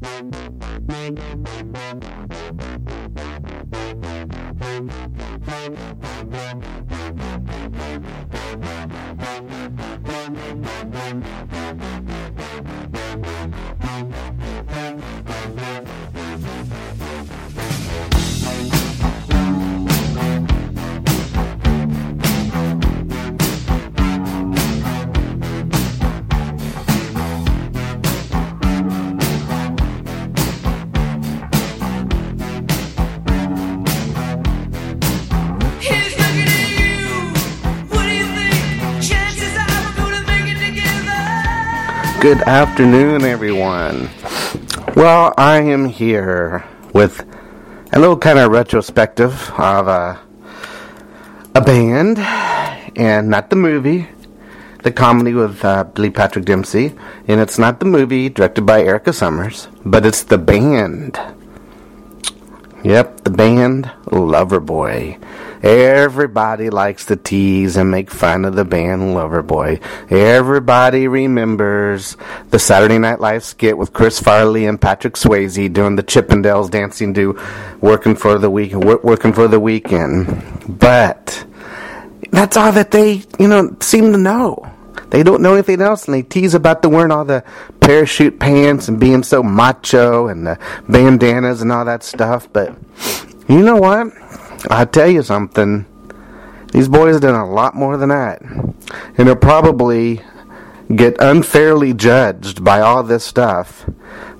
He's Good afternoon, everyone. Well, I am here with a little kind of retrospective of a, a band, and not the movie, the comedy with uh, Billy Patrick Dempsey. And it's not the movie directed by Erica Summers, but it's the band. Yep, the band Loverboy. Everybody likes to tease and make fun of the band Loverboy. Everybody remembers the Saturday Night Live skit with Chris Farley and Patrick Swayze doing the Chippendales dancing to "Working for the Week," "Working for the Weekend." But that's all that they, you know, seem to know. They don't know anything else, and they tease about the wearing all the parachute pants and being so macho and the bandanas and all that stuff. But you know what? I'll tell you something. These boys done a lot more than that, and they'll probably get unfairly judged by all this stuff.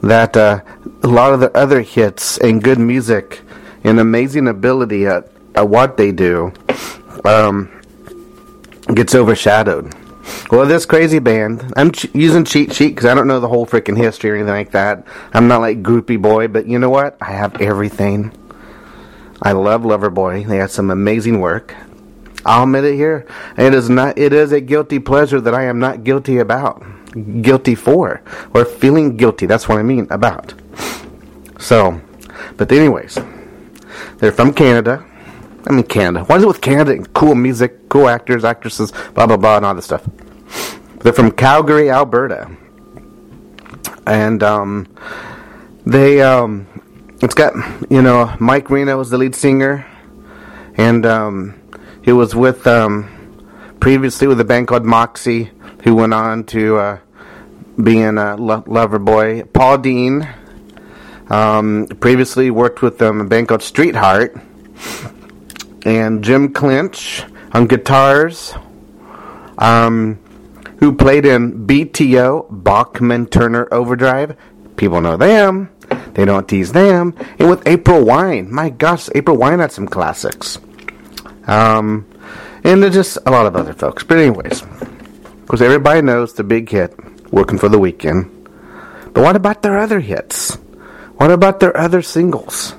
That uh, a lot of the other hits and good music and amazing ability at, at what they do um, gets overshadowed. Well, this crazy band, I'm ch- using cheat sheet because I don't know the whole freaking history or anything like that. I'm not like groupie boy, but you know what? I have everything. I love Loverboy. They have some amazing work. I'll admit it here. It is not. It is a guilty pleasure that I am not guilty about. Guilty for or feeling guilty. That's what I mean about. So, but anyways, they're from Canada. I mean Canada. What is it with Canada? And cool music, cool actors, actresses, blah blah blah, and all this stuff. They're from Calgary, Alberta, and um, they um, it's got you know Mike Reno was the lead singer, and um, he was with um, previously with a band called Moxy, who went on to uh, being a lo- lover boy. Paul Dean um, previously worked with um, a band called Streetheart, and Jim Clench on guitars. Um, who played in BTO, Bachman Turner Overdrive. People know them. They don't tease them. And with April Wine. My gosh, April Wine had some classics. Um, and just a lot of other folks. But anyways, because everybody knows the big hit, Working for the Weekend. But what about their other hits? What about their other singles?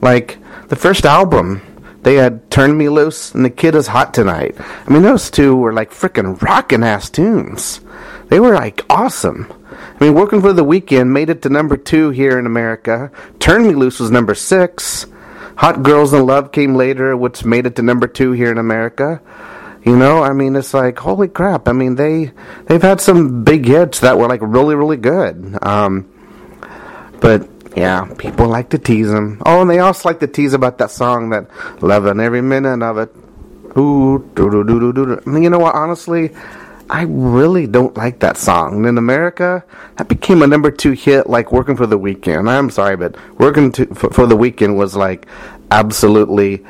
Like the first album, they had Turn Me Loose and The Kid Is Hot Tonight. I mean, those two were like freaking rockin' ass tunes. They were like awesome. I mean, Working for the Weekend made it to number two here in America. Turn Me Loose was number six. Hot Girls in Love came later, which made it to number two here in America. You know, I mean, it's like holy crap. I mean, they they've had some big hits that were like really really good. Um, but yeah, people like to tease them. Oh, and they also like to tease about that song that loving every minute of it. Ooh, doo doo doo doo. I you know what? Honestly, I really don't like that song. In America, that became a number two hit, like "Working for the Weekend." I'm sorry, but "Working to, for, for the Weekend" was like absolutely,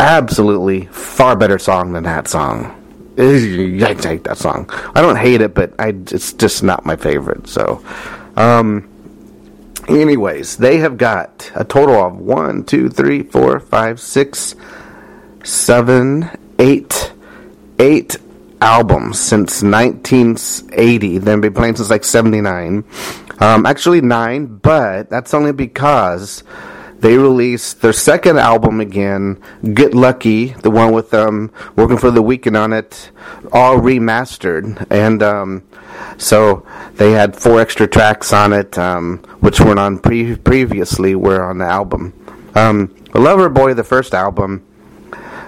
absolutely far better song than that song. I hate that song. I don't hate it, but I it's just not my favorite. So, um, anyways, they have got a total of one, two, three, four, five, six, seven, eight, eight albums since 1980. They've been playing since like 79. Um, actually nine, but that's only because they released their second album again, Get Lucky, the one with um, Working for the Weekend on it, all remastered. And um, so they had four extra tracks on it, um, which weren't on pre- previously, were on the album. Um, Lover Boy, the first album,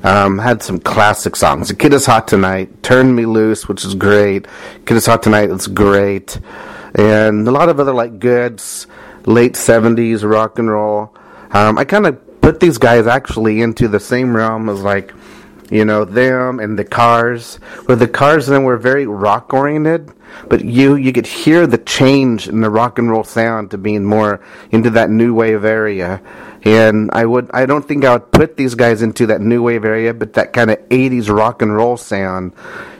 um, had some classic songs. The Kid is Hot Tonight, Turn Me Loose, which is great. Kid is Hot Tonight, it's great. And a lot of other like goods. late 70s rock and roll. Um, I kind of put these guys actually into the same realm as like, you know, them and the Cars, where the Cars then were very rock oriented, but you you could hear the change in the rock and roll sound to being more into that new wave area. And I would I don't think I would put these guys into that new wave area, but that kind of 80s rock and roll sound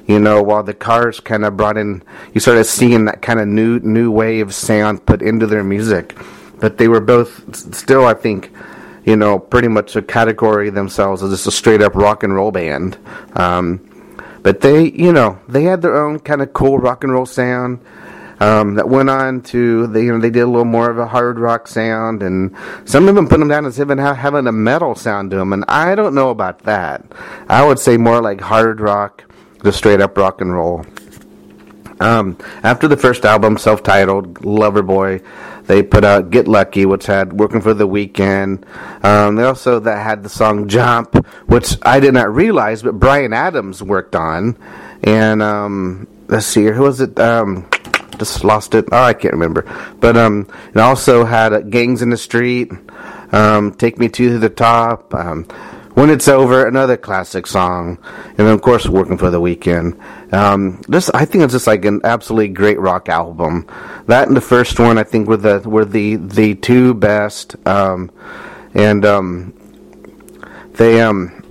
you know, while the Cars kind of brought in, you started seeing that kind of new new wave sound put into their music. But they were both still, I think, you know, pretty much a category themselves as just a straight up rock and roll band. Um, but they, you know, they had their own kind of cool rock and roll sound. Um, that went on to they, you know, they did a little more of a hard rock sound, and some of them put them down as even ha- having a metal sound to them. And I don't know about that. I would say more like hard rock, just straight up rock and roll. Um, after the first album, self-titled Loverboy, they put out "Get Lucky," which had "Working for the Weekend." Um, they also that had the song "Jump," which I did not realize, but Bryan Adams worked on. And um, let's see here, who was it? Um, just lost it. Oh, I can't remember. But um, it also had uh, "Gangs in the Street," um, "Take Me to the Top." When It's Over, another classic song, and then of course Working for the Weekend. Um, this I think it's just like an absolutely great rock album. That and the first one I think were the were the the two best, um, and um, they um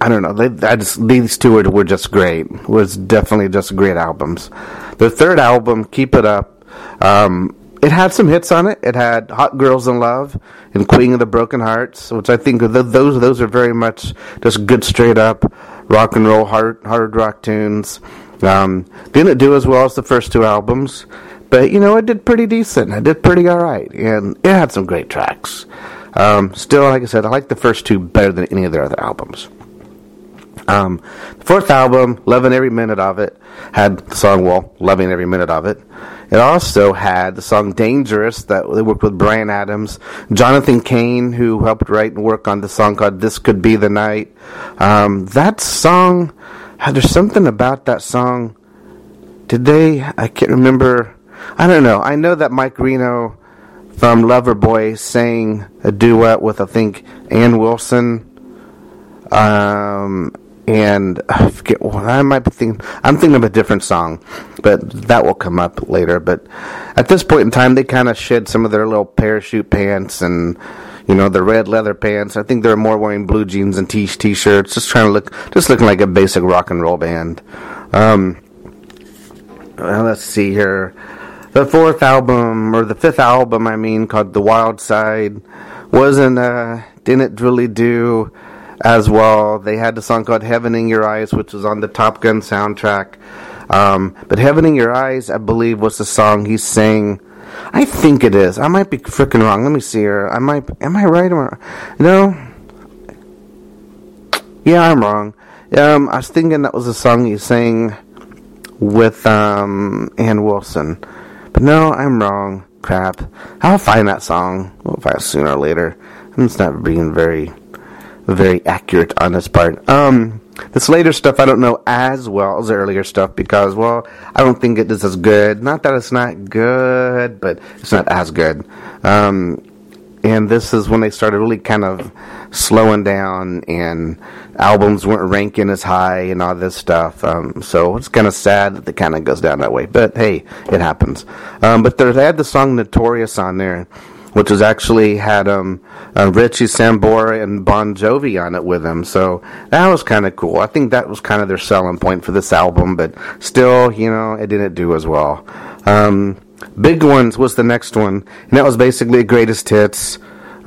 I don't know they I just these two were, were just great. Was definitely just great albums. The third album, Keep It Up. Um, it had some hits on it. It had "Hot Girls in Love" and "Queen of the Broken Hearts," which I think those those are very much just good, straight up rock and roll, hard hard rock tunes. Um, didn't do as well as the first two albums, but you know it did pretty decent. It did pretty all right, and it had some great tracks. Um, still, like I said, I like the first two better than any of their other albums. Um, the fourth album, loving every minute of it, had the song "Well," loving every minute of it. It also had the song "Dangerous" that they worked with Bryan Adams, Jonathan Cain, who helped write and work on the song called "This Could Be the Night." Um, that song, there's something about that song. Did they? I can't remember. I don't know. I know that Mike Reno from Loverboy sang a duet with I think Ann Wilson um, and I forget. Well, I might be thinking. I'm thinking of a different song, but that will come up later. But at this point in time, they kind of shed some of their little parachute pants and you know the red leather pants. I think they're more wearing blue jeans and t t-shirts, just trying to look, just looking like a basic rock and roll band. Um, well, let's see here. The fourth album, or the fifth album, I mean, called "The Wild Side," wasn't uh, didn't really do as well. They had the song called "Heaven in Your Eyes," which was on the Top Gun soundtrack. Um, but "Heaven in Your Eyes," I believe, was the song he sang. I think it is. I might be freaking wrong. Let me see here. I might. Am I right or no? Yeah, I'm wrong. Um, I was thinking that was a song he sang with um, Ann Wilson. But no, I'm wrong. Crap. I'll find that song. We'll find it sooner or later. I'm just not being very, very accurate on this part. Um, this later stuff I don't know as well as the earlier stuff because, well, I don't think it is as good. Not that it's not good, but it's not as good. Um, and this is when they started really kind of slowing down and albums weren't ranking as high and all this stuff um, so it's kind of sad that it kind of goes down that way but hey it happens um, but they had the song notorious on there which was actually had um, uh, richie sambora and bon jovi on it with them so that was kind of cool i think that was kind of their selling point for this album but still you know it didn't do as well um, Big Ones was the next one, and that was basically greatest hits.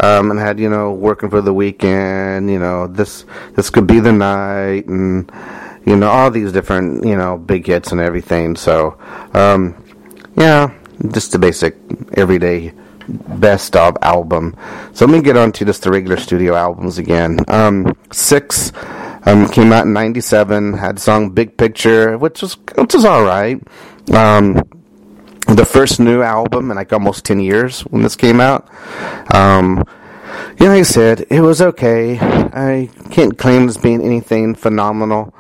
Um, and had you know working for the weekend, you know this this could be the night, and you know all these different you know big hits and everything. So um, yeah, just the basic everyday best of album. So let me get on to just the regular studio albums again. Um, six um, came out in '97. Had song "Big Picture," which was which was all right. Um, the first new album in like almost 10 years when this came out. Um, yeah, like I said, it was okay. I can't claim as being anything phenomenal.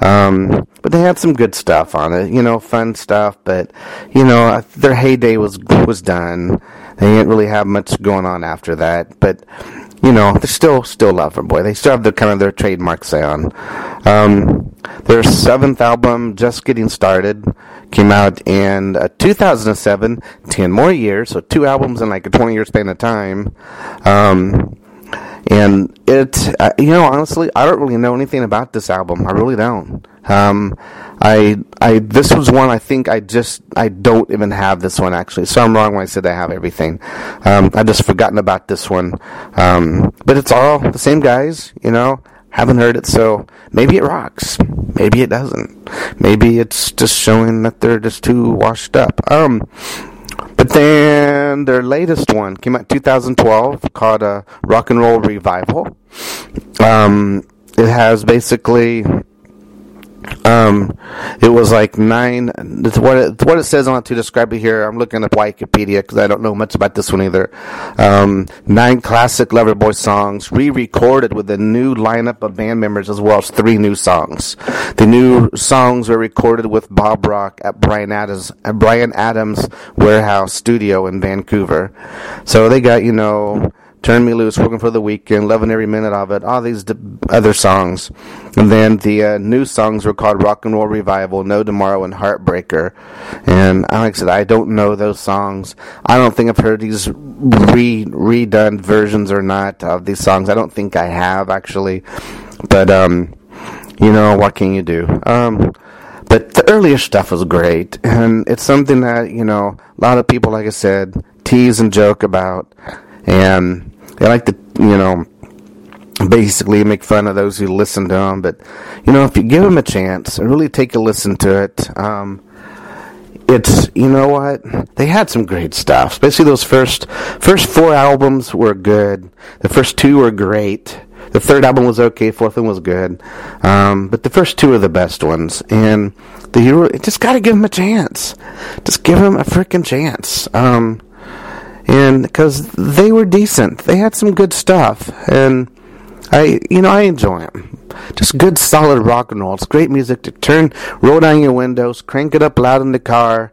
Um, but they had some good stuff on it, you know, fun stuff, but, you know, their heyday was, was done. They didn't really have much going on after that, but you know, they're still still Loverboy. They still have their kind of their trademark sound. Um, their seventh album, Just Getting Started, came out in uh, 2007. Ten more years, so two albums in like a 20 year span of time. Um, and it, uh, you know, honestly, I don't really know anything about this album. I really don't. Um, I, I, this was one I think I just, I don't even have this one actually. So I'm wrong when I said I have everything. Um, I just forgotten about this one. Um, but it's all the same guys, you know. Haven't heard it, so maybe it rocks. Maybe it doesn't. Maybe it's just showing that they're just too washed up. Um, but then their latest one came out 2012 called uh, Rock and Roll Revival. Um, it has basically um, it was like nine. What it, what it says on it to describe it here. I'm looking up Wikipedia because I don't know much about this one either. Um, nine classic Loverboy songs re-recorded with a new lineup of band members as well as three new songs. The new songs were recorded with Bob Rock at Bryan Adams at Bryan Adams Warehouse Studio in Vancouver. So they got you know. Turn Me Loose, Working for the Weekend, Loving Every Minute of It, all these d- other songs. And then the uh, new songs were called Rock and Roll Revival, No Tomorrow, and Heartbreaker. And like I said, I don't know those songs. I don't think I've heard these re- redone versions or not of these songs. I don't think I have, actually. But, um, you know, what can you do? Um, but the earlier stuff was great, and it's something that you know a lot of people, like I said, tease and joke about, and they like to you know basically make fun of those who listen to them. But you know, if you give them a chance and really take a listen to it, um, it's you know what they had some great stuff. Especially those first first four albums were good. The first two were great. The third album was okay. Fourth one was good, um, but the first two are the best ones. And the hero, just got to give them a chance. Just give them a freaking chance. Um, and because they were decent, they had some good stuff, and I, you know, I enjoy them. Just good, solid rock and roll. It's great music to turn, roll down your windows, crank it up loud in the car,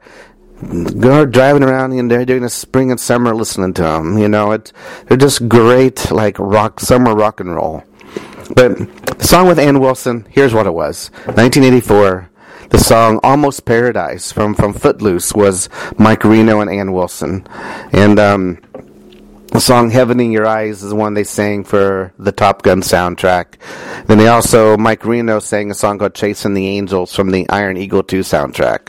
go driving around and they're doing a spring and summer listening to them. You know, it they're just great, like rock summer rock and roll. But the song with Ann Wilson, here's what it was: 1984. The song "Almost Paradise" from from Footloose was Mike Reno and Ann Wilson, and um, the song "Heaven in Your Eyes" is the one they sang for the Top Gun soundtrack. Then they also Mike Reno sang a song called "Chasing the Angels" from the Iron Eagle 2 soundtrack,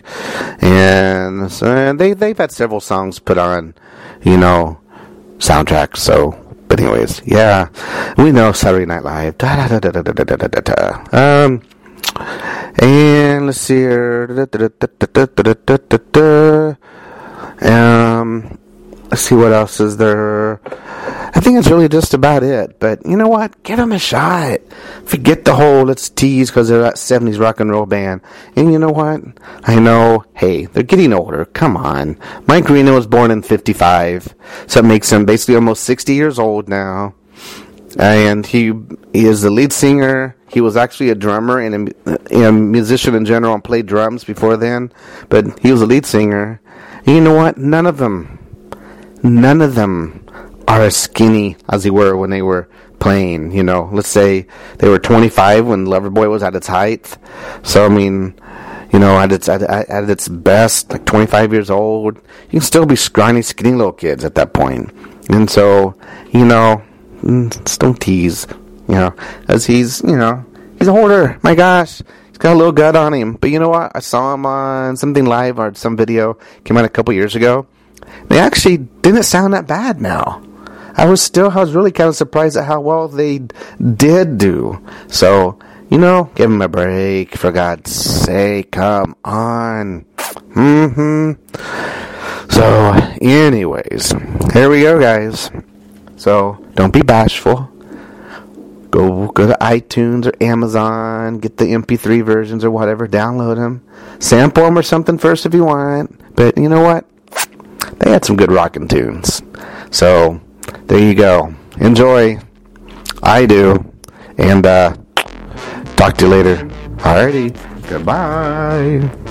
and, and they they've had several songs put on, you know, soundtracks. So, but anyways, yeah, we know Saturday Night Live. Da, da, da, da, da, da, da, da, da. Um, and let's see here. Um, let's see what else is there. I think it's really just about it. But you know what? Give them a shot. Forget the whole let's tease because they're that 70s rock and roll band. And you know what? I know, hey, they're getting older. Come on. Mike Reno was born in 55. So it makes him basically almost 60 years old now. And he, he is the lead singer. He was actually a drummer and a, a musician in general and played drums before then. But he was a lead singer. And you know what? None of them none of them are as skinny as they were when they were playing. You know, let's say they were 25 when Loverboy was at its height. So I mean, you know, at its at, at its best, like 25 years old, you can still be scrawny, skinny little kids at that point. And so, you know, don't tease. You know, as he's, you know, he's a hoarder. My gosh. He's got a little gut on him. But you know what? I saw him on something live or some video came out a couple years ago they actually didn't sound that bad now. I was still, I was really kind of surprised at how well they did do. So, you know, give them a break, for God's sake, come on. hmm So, anyways, here we go, guys. So, don't be bashful. Go go to iTunes or Amazon, get the MP3 versions or whatever, download them, sample them or something first if you want. But you know what? they had some good rockin' tunes. So there you go. Enjoy. I do. And uh, talk to you later. Alrighty. Goodbye.